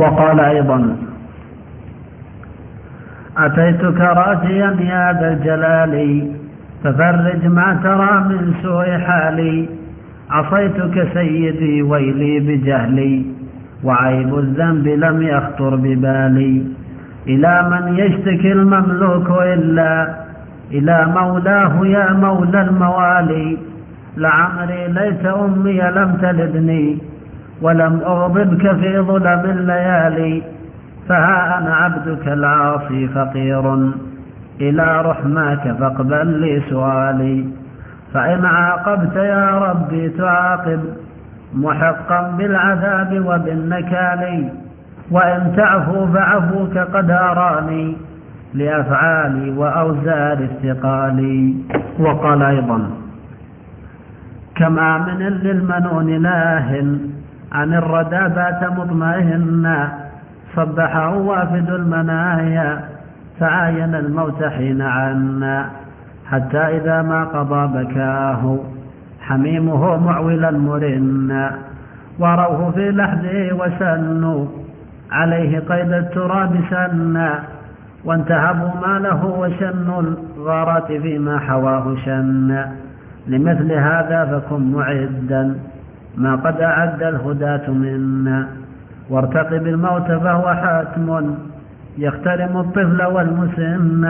وقال أيضا أتيتك راجيا يا ذا الجلال ففرج ما ترى من سوء حالي عصيتك سيدي ويلي بجهلي وعيب الذنب لم يخطر ببالي إلى من يشتكي المملوك إلا إلى مولاه يا مولى الموالي لعمري ليت أمي لم تلدني ولم أغضبك في ظلم الليالي فها أنا عبدك العاصي فقير. إلى رحماك فاقبل لي سؤالي فإن عاقبت يا ربي تعاقب محقا بالعذاب وبالنكال وإن تعفو فعفوك قد أراني لأفعالي وأوزار استقالي وقال أيضا كما من للمنون ناه عن الردى بات مطمئنا صبحه وافد المنايا فعاين الموت حين عنا حتى إذا ما قضى بكاه حميمه معولا مرنا وروه في لحده وسنوا عليه قيد التراب سنا وانتهبوا ماله وشنوا الغارات فيما حواه شنا لمثل هذا فكن معدا. ما قد أعد الهداة منا. وارتقب الموت فهو حاتم يخترم الطفل والمسن